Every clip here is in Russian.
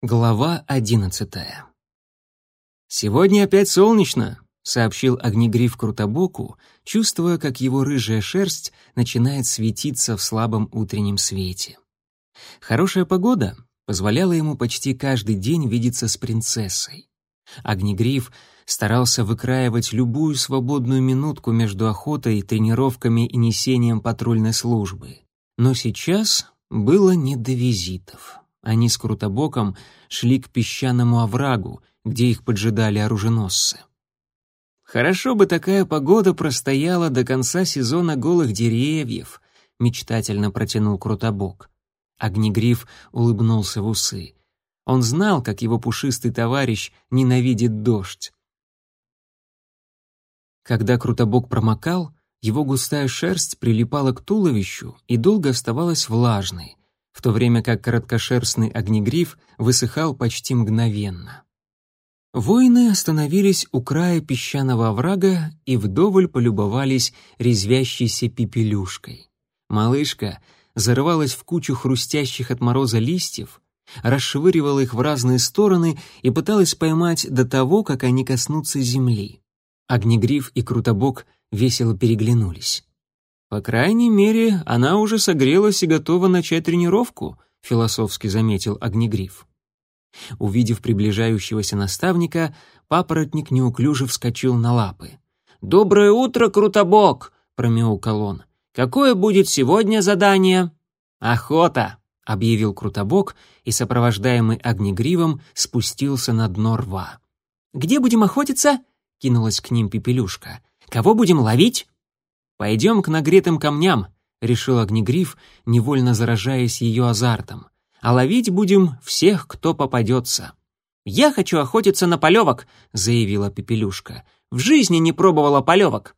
Глава одиннадцатая. «Сегодня опять солнечно», — сообщил огнегриф Крутобоку, чувствуя, как его рыжая шерсть начинает светиться в слабом утреннем свете. Хорошая погода позволяла ему почти каждый день видеться с принцессой. Огнегриф старался выкраивать любую свободную минутку между охотой, тренировками и несением патрульной службы. Но сейчас было не до визитов. Они с Крутобоком шли к песчаному оврагу, где их поджидали оруженосцы. «Хорошо бы такая погода простояла до конца сезона голых деревьев», — мечтательно протянул Крутобок. Огнегриф улыбнулся в усы. Он знал, как его пушистый товарищ ненавидит дождь. Когда Крутобок промокал, его густая шерсть прилипала к туловищу и долго оставалась влажной в то время как короткошерстный огнегриф высыхал почти мгновенно. Воины остановились у края песчаного оврага и вдоволь полюбовались резвящейся пепелюшкой. Малышка зарывалась в кучу хрустящих от мороза листьев, расшвыривала их в разные стороны и пыталась поймать до того, как они коснутся земли. Огнегриф и Крутобок весело переглянулись. «По крайней мере, она уже согрелась и готова начать тренировку», — философски заметил Огнегриф. Увидев приближающегося наставника, папоротник неуклюже вскочил на лапы. «Доброе утро, Крутобок!» — промяукал он. «Какое будет сегодня задание?» «Охота!» — объявил Крутобок и, сопровождаемый Огнегривом, спустился на дно рва. «Где будем охотиться?» — кинулась к ним Пепелюшка. «Кого будем ловить?» «Пойдем к нагретым камням», — решил Огнегриф, невольно заражаясь ее азартом. «А ловить будем всех, кто попадется». «Я хочу охотиться на полевок», — заявила Пепелюшка. «В жизни не пробовала полевок».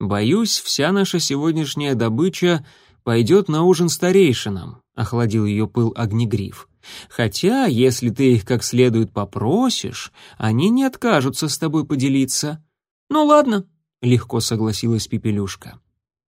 «Боюсь, вся наша сегодняшняя добыча пойдет на ужин старейшинам», — охладил ее пыл Огнегриф. «Хотя, если ты их как следует попросишь, они не откажутся с тобой поделиться». «Ну ладно», — легко согласилась Пепелюшка.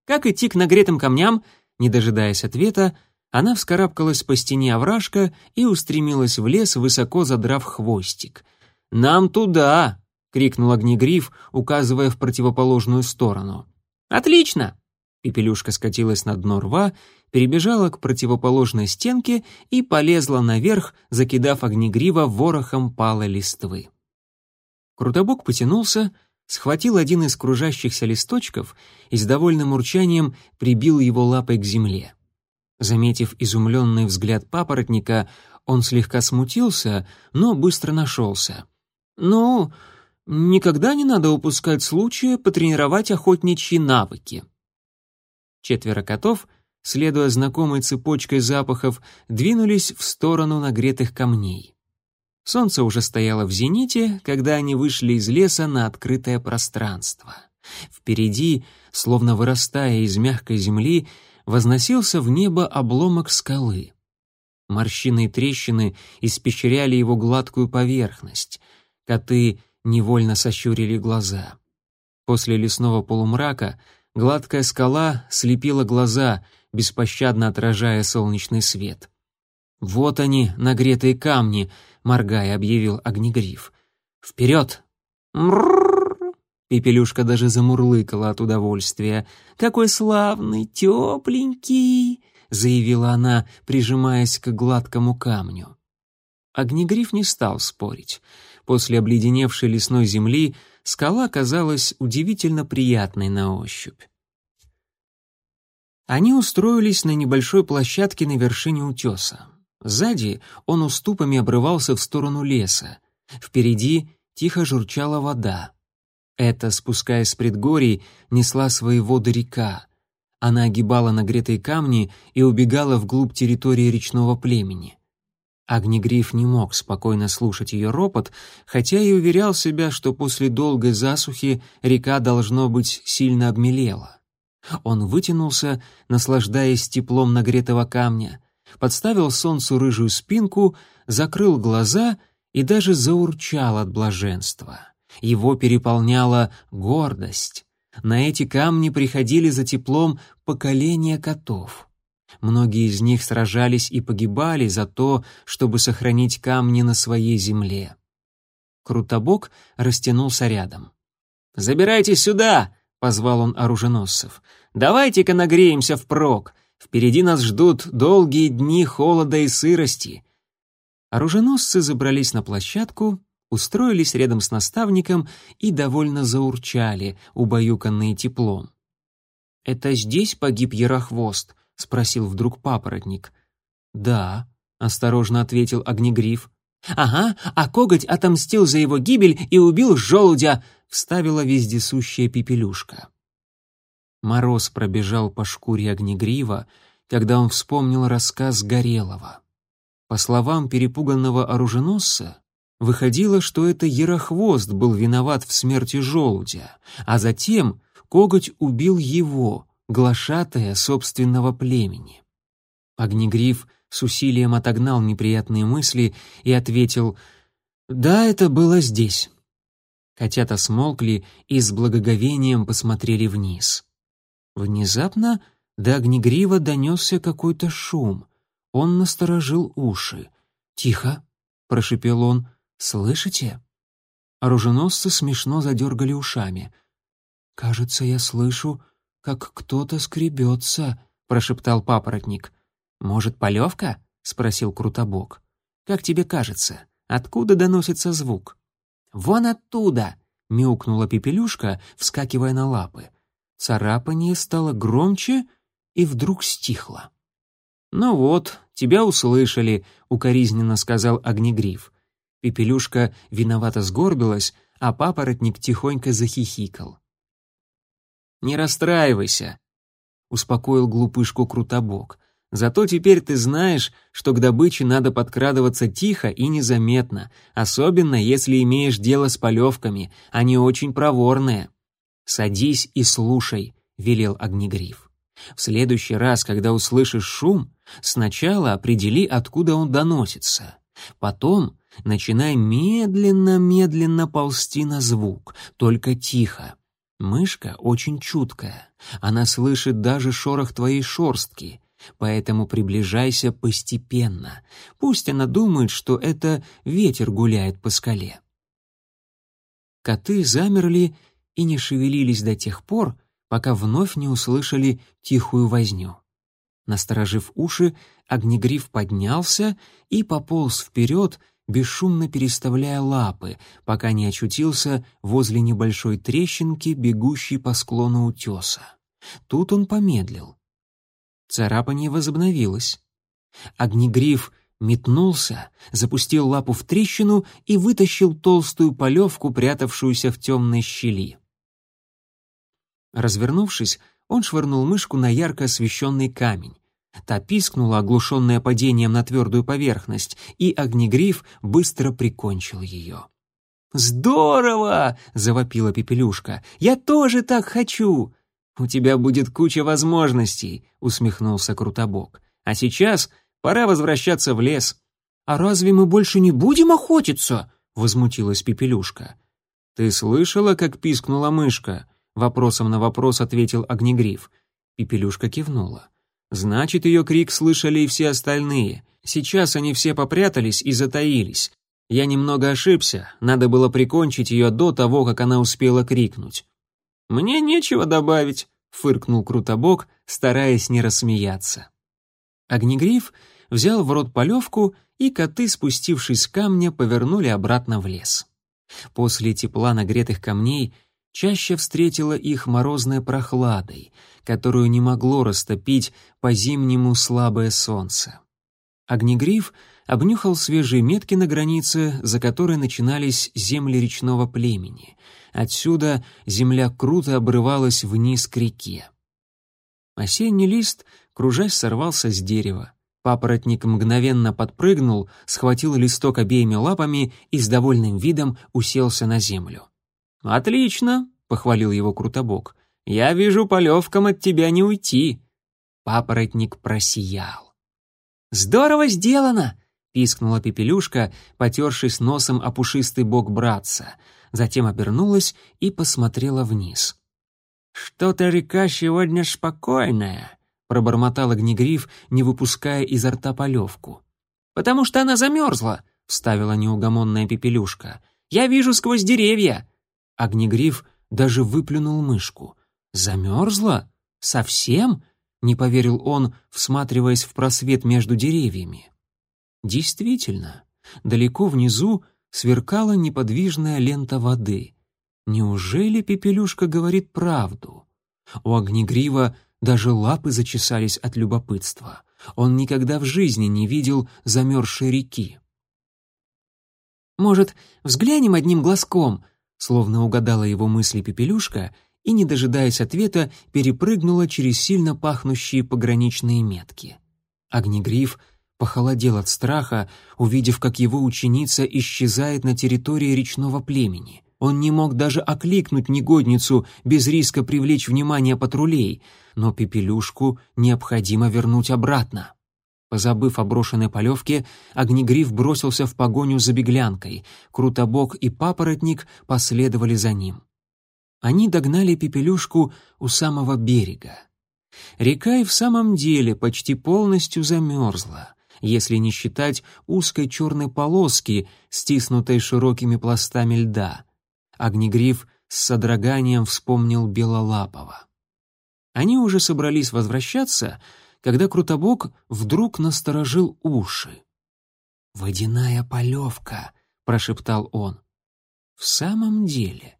Как идти к нагретым камням? Не дожидаясь ответа, она вскарабкалась по стене овражка и устремилась в лес, высоко задрав хвостик. «Нам туда!» — крикнул огнегриф, указывая в противоположную сторону. «Отлично!» Пепелюшка скатилась на дно рва, перебежала к противоположной стенке и полезла наверх, закидав огнегрива ворохом палой листвы. Крутобок потянулся, схватил один из кружащихся листочков и с довольным урчанием прибил его лапой к земле. Заметив изумленный взгляд папоротника, он слегка смутился, но быстро нашелся. «Ну, никогда не надо упускать случая потренировать охотничьи навыки». Четверо котов, следуя знакомой цепочкой запахов, двинулись в сторону нагретых камней. Солнце уже стояло в зените, когда они вышли из леса на открытое пространство. Впереди, словно вырастая из мягкой земли, возносился в небо обломок скалы. Морщины и трещины испещряли его гладкую поверхность. Коты невольно сощурили глаза. После лесного полумрака гладкая скала слепила глаза, беспощадно отражая солнечный свет. «Вот они, нагретые камни», — моргая объявил огнегриф. «Вперед!» «Мрррр!» Пепелюшка даже замурлыкала от удовольствия. «Какой славный, тепленький!» — заявила она, прижимаясь к гладкому камню. Огнегриф не стал спорить. После обледеневшей лесной земли скала казалась удивительно приятной на ощупь. Они устроились на небольшой площадке на вершине утеса. Сзади он уступами обрывался в сторону леса. Впереди тихо журчала вода. Это, спускаясь с предгорий, несла свои воды река. Она огибала нагретые камни и убегала вглубь территории речного племени. Огнегриф не мог спокойно слушать ее ропот, хотя и уверял себя, что после долгой засухи река, должно быть, сильно обмелела. Он вытянулся, наслаждаясь теплом нагретого камня — подставил солнцу рыжую спинку, закрыл глаза и даже заурчал от блаженства. Его переполняла гордость. На эти камни приходили за теплом поколения котов. Многие из них сражались и погибали за то, чтобы сохранить камни на своей земле. Крутобок растянулся рядом. «Забирайтесь сюда!» — позвал он оруженосцев. «Давайте-ка нагреемся впрок. Впереди нас ждут долгие дни холода и сырости». Оруженосцы забрались на площадку, устроились рядом с наставником и довольно заурчали, убаюканные теплом. «Это здесь погиб Ярохвост?» — спросил вдруг папоротник. «Да», — осторожно ответил Огнегриф. «Ага, а коготь отомстил за его гибель и убил желудя», — вставила вездесущая пепелюшка. Мороз пробежал по шкуре Огнегрива, когда он вспомнил рассказ Горелого. По словам перепуганного оруженосца, выходило, что это Ярохвост был виноват в смерти желудя, а затем коготь убил его, глашатая собственного племени. Огнегриф с усилием отогнал неприятные мысли и ответил «Да, это было здесь». Котята смолкли и с благоговением посмотрели вниз. Внезапно до Огнегрива донесся какой-то шум. Он насторожил уши. «Тихо», — прошепел он, — «слышите?» Оруженосцы смешно задергали ушами. «Кажется, я слышу как кто-то скребется», — прошептал папоротник. «Может, полевка?» — спросил Крутобок. «Как тебе кажется, откуда доносится звук?» «Вон оттуда!» — мяукнула Пепелюшка, вскакивая на лапы. Царапание стало громче и вдруг стихло. «Ну вот, тебя услышали», — укоризненно сказал Огнегриф. Пепелюшка виновато сгорбилась, а папоротник тихонько захихикал. «Не расстраивайся», — успокоил глупышку Крутобок. «Зато теперь ты знаешь, что к добыче надо подкрадываться тихо и незаметно, особенно если имеешь дело с полевками, они очень проворные». «Садись и слушай», — велел Огнегриф. «В следующий раз, когда услышишь шум, сначала определи, откуда он доносится. Потом начинай медленно-медленно ползти на звук, только тихо. Мышка очень чуткая. Она слышит даже шорох твоей шорстки. Поэтому приближайся постепенно. Пусть она думает, что это ветер гуляет по скале. Коты замерли и не шевелились до тех пор, пока вновь не услышали тихую возню. Насторожив уши, Огнегриф поднялся и пополз вперед, бесшумно переставляя лапы, пока не очутился возле небольшой трещинки, бегущей по склону утеса. Тут он помедлил. Царапание возобновилось. Огнегриф метнулся, запустил лапу в трещину и вытащил толстую полевку, прятавшуюся в темной щели. Развернувшись, он швырнул мышку на ярко освещенный камень. Та пискнула, оглушенная падением на твердую поверхность, и огнегриф быстро прикончил ее. «Здорово!» — завопила Пепелюшка. «Я тоже так хочу!» «У тебя будет куча возможностей», — усмехнулся Крутобок. «А сейчас пора возвращаться в лес». «А разве мы больше не будем охотиться?» — возмутилась Пепелюшка. «Ты слышала, как пискнула мышка?» — вопросом на вопрос ответил Огнегриф. Пепелюшка кивнула. Значит, ее крик слышали и все остальные. Сейчас они все попрятались и затаились. Я немного ошибся, надо было прикончить ее до того, как она успела крикнуть. «Мне нечего добавить», — фыркнул Крутобок, стараясь не рассмеяться. Огнегриф взял в рот полевку, и коты, спустившись с камня, повернули обратно в лес. После тепла нагретых камней чаще встретила их морозной прохладой, которую не могло растопить по-зимнему слабое солнце. Огнегриф обнюхал свежие метки на границе, за которой начинались земли речного племени. Отсюда земля круто обрывалась вниз к реке. Осенний лист, кружась, сорвался с дерева. Папоротник мгновенно подпрыгнул, схватил листок обеими лапами и с довольным видом уселся на землю. «Отлично», — похвалил его Крутобок. «Я вижу, полевкам от тебя не уйти». Папоротник просиял. «Здорово сделано!» — пискнула Пепелюшка, потершись носом о пушистый бок братца. Затем обернулась и посмотрела вниз. «Что-то река сегодня спокойная», — пробормотал огнегриф, не выпуская изо рта полевку. «Потому что она замерзла», — вставила неугомонная пепелюшка. «Я вижу сквозь деревья». Огнегриф даже выплюнул мышку. «Замерзла? Совсем?» — не поверил он, всматриваясь в просвет между деревьями. Действительно, далеко внизу сверкала неподвижная лента воды. Неужели Пепелюшка говорит правду? У Огнегрива даже лапы зачесались от любопытства. Он никогда в жизни не видел замерзшей реки. «Может, взглянем одним глазком?» Словно угадала его мысли Пепелюшка и, не дожидаясь ответа, перепрыгнула через сильно пахнущие пограничные метки. Огнегриф похолодел от страха, увидев, как его ученица исчезает на территории речного племени. Он не мог даже окликнуть негодницу без риска привлечь внимание патрулей, но Пепелюшку необходимо вернуть обратно. Позабыв о брошенной полевке, Огнегриф бросился в погоню за беглянкой. Крутобок и Папоротник последовали за ним. Они догнали Пепелюшку у самого берега. Река и в самом деле почти полностью замерзла если не считать узкой черной полоски, стиснутой широкими пластами льда. Огнегриф с содроганием вспомнил Белолапова. Они уже собрались возвращаться, когда Крутобок вдруг насторожил уши. «Водяная полевка», — прошептал он. В самом деле,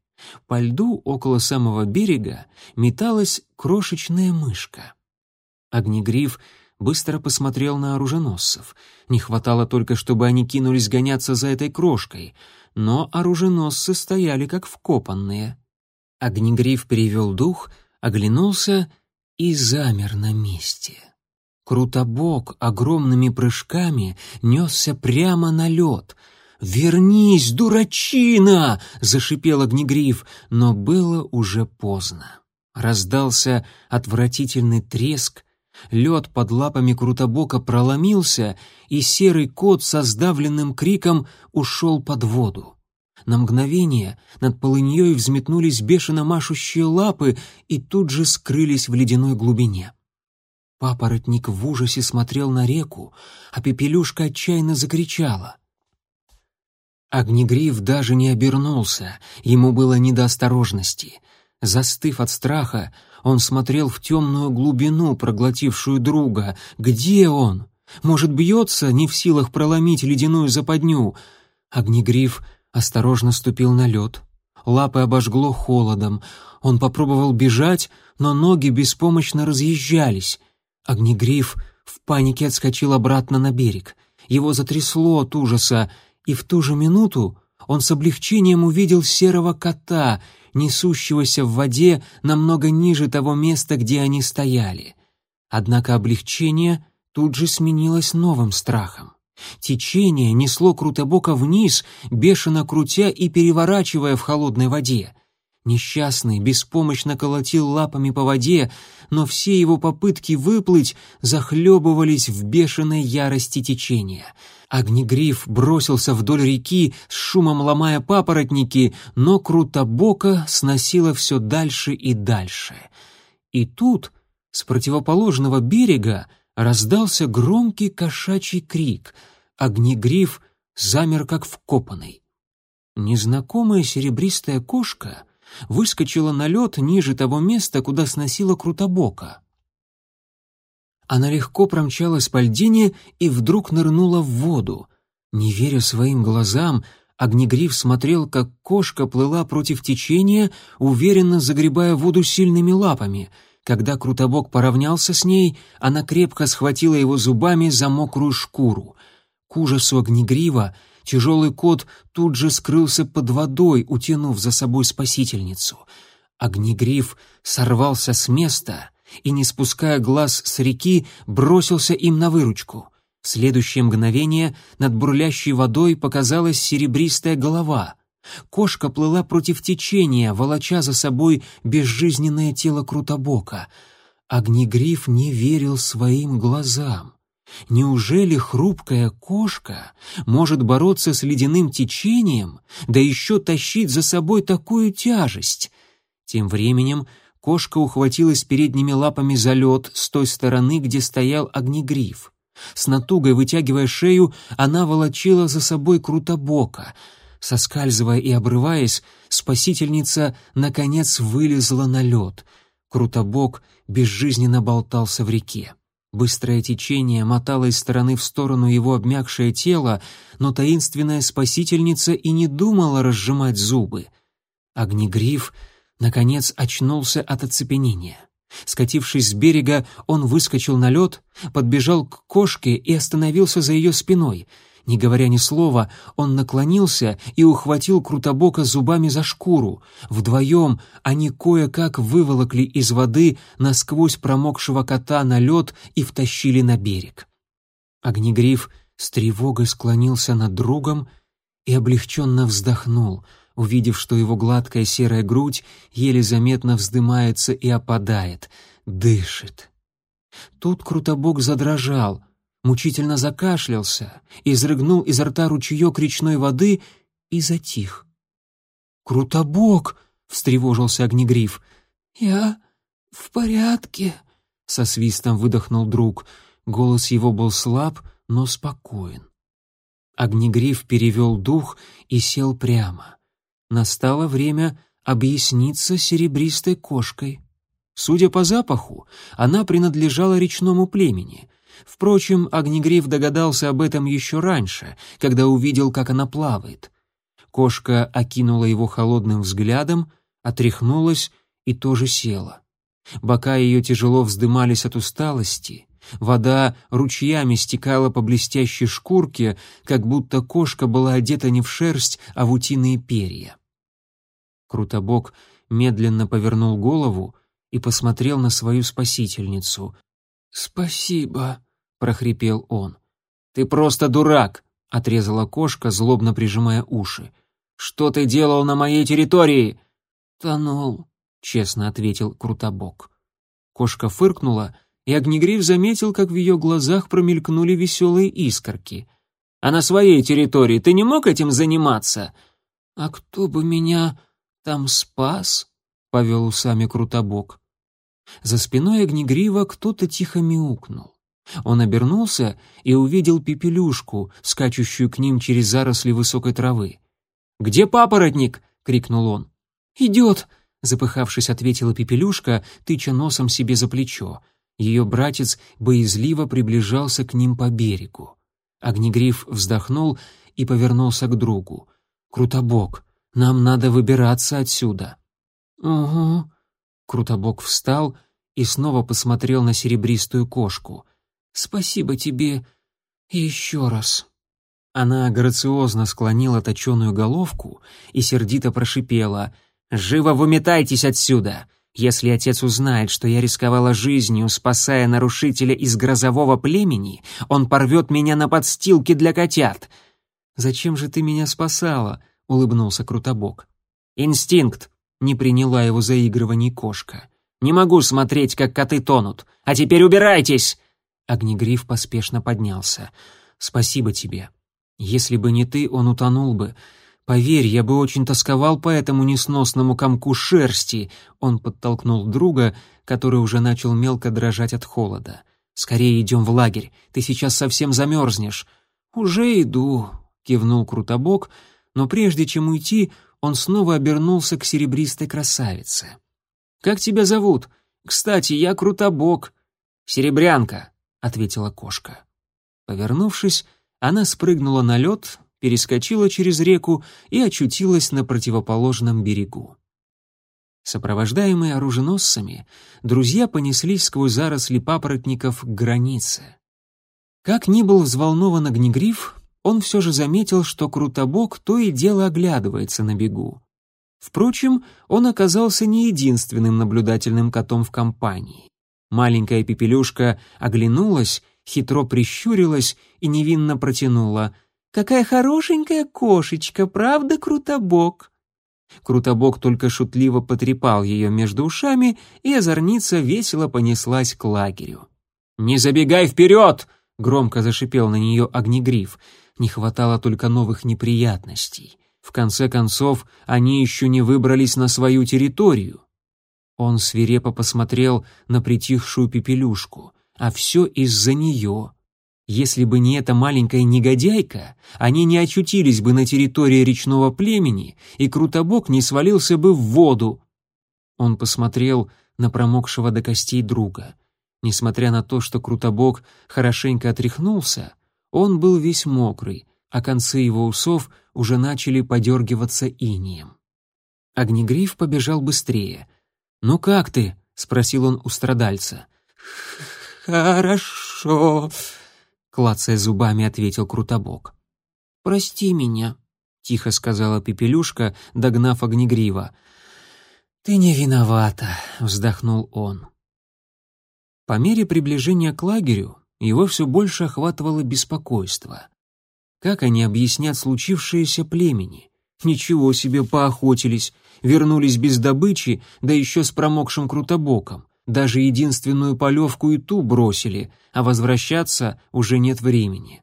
по льду около самого берега металась крошечная мышка. Огнегриф быстро посмотрел на оруженосцев. Не хватало только, чтобы они кинулись гоняться за этой крошкой, но оруженосцы стояли как вкопанные. Огнегриф перевел дух, оглянулся и замер на месте. Крутобок огромными прыжками несся прямо на лед. «Вернись, дурачина!» — зашипел Огнегриф, но было уже поздно. Раздался отвратительный треск, Лед под лапами Крутобока проломился, и серый кот со сдавленным криком ушел под воду. На мгновение над полыньей взметнулись бешено машущие лапы и тут же скрылись в ледяной глубине. Папоротник в ужасе смотрел на реку, а Пепелюшка отчаянно закричала. Огнегриф даже не обернулся, ему было не до осторожности. Застыв от страха, он смотрел в темную глубину, проглотившую друга. Где он? Может, бьется, не в силах проломить ледяную западню? Огнегриф осторожно ступил на лед. Лапы обожгло холодом. Он попробовал бежать, но ноги беспомощно разъезжались. Огнегриф в панике отскочил обратно на берег. Его затрясло от ужаса, и в ту же минуту он с облегчением увидел серого кота — несущегося в воде намного ниже того места, где они стояли. Однако облегчение тут же сменилось новым страхом. Течение несло Крутобока вниз, бешено крутя и переворачивая в холодной воде. Несчастный беспомощно колотил лапами по воде, но все его попытки выплыть захлебывались в бешеной ярости течения — Огнегриф бросился вдоль реки, с шумом ломая папоротники, но Крутобока сносило все дальше и дальше. И тут, с противоположного берега, раздался громкий кошачий крик. Огнегриф замер как вкопанный. Незнакомая серебристая кошка выскочила на лед ниже того места, куда сносила Крутобока. Она легко промчалась по льдине и вдруг нырнула в воду. Не веря своим глазам, Огнегриф смотрел, как кошка плыла против течения, уверенно загребая воду сильными лапами. Когда Крутобок поравнялся с ней, она крепко схватила его зубами за мокрую шкуру. К ужасу Огнегрива тяжелый кот тут же скрылся под водой, утянув за собой спасительницу. Огнегриф сорвался с места и, не спуская глаз с реки, бросился им на выручку. В следующее мгновение над бурлящей водой показалась серебристая голова. Кошка плыла против течения, волоча за собой безжизненное тело Крутобока. Огнегриф не верил своим глазам. Неужели хрупкая кошка может бороться с ледяным течением, да еще тащить за собой такую тяжесть? Тем временем Кошка ухватилась передними лапами за лед с той стороны, где стоял огнегриф. С натугой вытягивая шею, она волочила за собой крутобока. Соскальзывая и обрываясь, спасительница, наконец, вылезла на лед. Крутобок безжизненно болтался в реке. Быстрое течение мотало из стороны в сторону его обмякшее тело, но таинственная спасительница и не думала разжимать зубы. Огнегриф, наконец, очнулся от оцепенения. Скатившись с берега, он выскочил на лед, подбежал к кошке и остановился за ее спиной — не говоря ни слова, он наклонился и ухватил Крутобока зубами за шкуру. Вдвоем они кое-как выволокли из воды насквозь промокшего кота на лед и втащили на берег. Огнегриф с тревогой склонился над другом и облегченно вздохнул, увидев, что его гладкая серая грудь еле заметно вздымается и опадает, дышит. Тут Крутобок задрожал — мучительно закашлялся, изрыгнул изо рта ручеек речной воды и затих. «Крутобок!» — встревожился Огнегриф. «Я в порядке», — со свистом выдохнул друг. Голос его был слаб, но спокоен. Огнегриф перевел дух и сел прямо. Настало время объясниться серебристой кошкой. Судя по запаху, она принадлежала речному племени — Впрочем, Огнегриф догадался об этом еще раньше, когда увидел, как она плавает. Кошка окинула его холодным взглядом, отряхнулась и тоже села. Бока ее тяжело вздымались от усталости, вода ручьями стекала по блестящей шкурке, как будто кошка была одета не в шерсть, а в утиные перья. Крутобок медленно повернул голову и посмотрел на свою спасительницу. «Спасибо», прохрипел он. «Ты просто дурак!» — отрезала кошка, злобно прижимая уши. «Что ты делал на моей территории?» «Тонул», — честно ответил Крутобок. Кошка фыркнула, и Огнегриф заметил, как в ее глазах промелькнули веселые искорки. «А на своей территории ты не мог этим заниматься?» «А кто бы меня там спас?» — повел усами Крутобок. За спиной Огнегрива кто-то тихо мяукнул. Он обернулся и увидел пепелюшку, скачущую к ним через заросли высокой травы. «Где папоротник?» — крикнул он. «Идет!» — запыхавшись, ответила пепелюшка, тыча носом себе за плечо. Ее братец боязливо приближался к ним по берегу. Огнегриф вздохнул и повернулся к другу. «Крутобок, нам надо выбираться отсюда». «Угу». Крутобок встал и снова посмотрел на серебристую кошку. Спасибо тебе еще раз». Она грациозно склонила точеную головку и сердито прошипела. «Живо выметайтесь отсюда! Если отец узнает, что я рисковала жизнью, спасая нарушителя из грозового племени, он порвет меня на подстилке для котят!» «Зачем же ты меня спасала?» — улыбнулся Крутобок. «Инстинкт!» — не приняла его заигрываний кошка. «Не могу смотреть, как коты тонут. А теперь убирайтесь!» Огнегриф поспешно поднялся. «Спасибо тебе. Если бы не ты, он утонул бы. Поверь, я бы очень тосковал по этому несносному комку шерсти». Он подтолкнул друга, который уже начал мелко дрожать от холода. «Скорее идем в лагерь. Ты сейчас совсем замерзнешь». «Уже иду», — кивнул Крутобок, но прежде чем уйти, он снова обернулся к серебристой красавице. «Как тебя зовут? Кстати, я Крутобок». «Серебрянка», ответила кошка. Повернувшись, она спрыгнула на лед, перескочила через реку и очутилась на противоположном берегу. Сопровождаемые оруженосцами, друзья понеслись сквозь заросли папоротников к границе. Как ни был взволнован огнегриф, он все же заметил, что Крутобок то и дело оглядывается на бегу. Впрочем, он оказался не единственным наблюдательным котом в компании. Маленькая пепелюшка оглянулась, хитро прищурилась и невинно протянула. «Какая хорошенькая кошечка, правда, Крутобок?» Крутобок только шутливо потрепал ее между ушами, и озорница весело понеслась к лагерю. «Не забегай вперед!» — громко зашипел на нее огнегриф. Не хватало только новых неприятностей. В конце концов, они еще не выбрались на свою территорию. Он свирепо посмотрел на притихшую пепелюшку. А все из-за нее. Если бы не эта маленькая негодяйка, они не очутились бы на территории речного племени, и Крутобок не свалился бы в воду. Он посмотрел на промокшего до костей друга. Несмотря на то, что Крутобок хорошенько отряхнулся, он был весь мокрый, а концы его усов уже начали подергиваться инием. Огнегриф побежал быстрее. «Ну как ты?» — спросил он у страдальца. «Хорошо», — клацая зубами, ответил Крутобок. «Прости меня», — тихо сказала Пепелюшка, догнав Огнегрива. «Ты не виновата», — вздохнул он. По мере приближения к лагерю его все больше охватывало беспокойство. Как они объяснят случившееся племени? Ничего себе поохотились, вернулись без добычи, да еще с промокшим крутобоком. Даже единственную полевку и ту бросили, а возвращаться уже нет времени.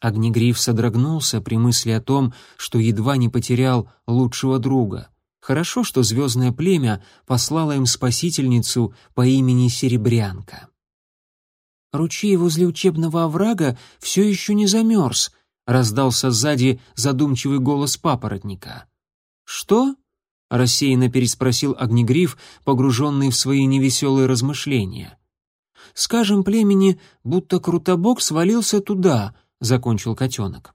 Огнегриф содрогнулся при мысли о том, что едва не потерял лучшего друга. Хорошо, что звездное племя послало им спасительницу по имени Серебрянка. «Ручей возле учебного оврага все еще не замерз», — раздался сзади задумчивый голос папоротника. «Что?» — рассеянно переспросил Огнегриф, погруженный в свои невеселые размышления. «Скажем племени, будто Крутобок свалился туда», — закончил котенок.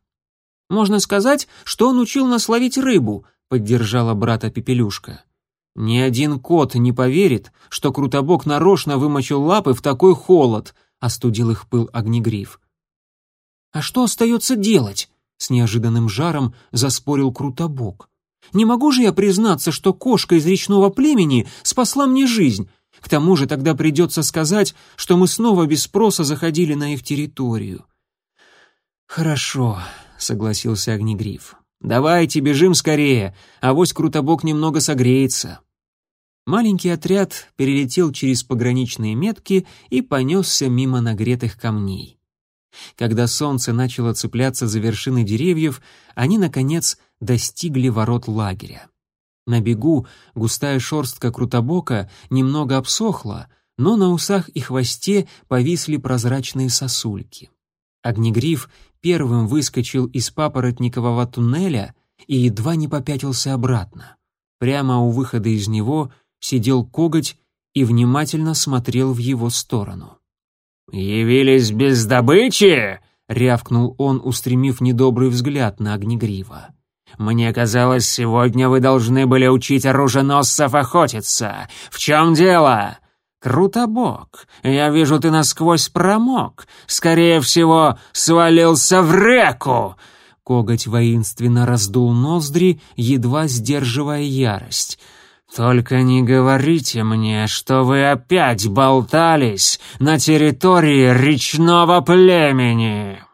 «Можно сказать, что он учил нас ловить рыбу», — поддержала брата Пепелюшка. «Ни один кот не поверит, что Крутобок нарочно вымочил лапы в такой холод», — остудил их пыл Огнегриф. «А что остается делать?» — с неожиданным жаром заспорил Крутобок. «Не могу же я признаться, что кошка из речного племени спасла мне жизнь. К тому же тогда придется сказать, что мы снова без спроса заходили на их территорию». «Хорошо», — согласился Огнегриф. «Давайте бежим скорее, а вось Крутобок немного согреется». Маленький отряд перелетел через пограничные метки и понесся мимо нагретых камней. Когда солнце начало цепляться за вершины деревьев, они, наконец, достигли ворот лагеря. На бегу густая шерстка крутобока немного обсохла, но на усах и хвосте повисли прозрачные сосульки. Огнегриф первым выскочил из папоротникового туннеля и едва не попятился обратно. Прямо у выхода из него сидел коготь и внимательно смотрел в его сторону. «Явились без добычи?» — рявкнул он, устремив недобрый взгляд на Огнегрива. «Мне казалось, сегодня вы должны были учить оруженосцев охотиться. В чем дело?» «Крутобок, я вижу, ты насквозь промок. Скорее всего, свалился в реку!» Коготь воинственно раздул ноздри, едва сдерживая ярость. «Только не говорите мне, что вы опять болтались на территории речного племени!»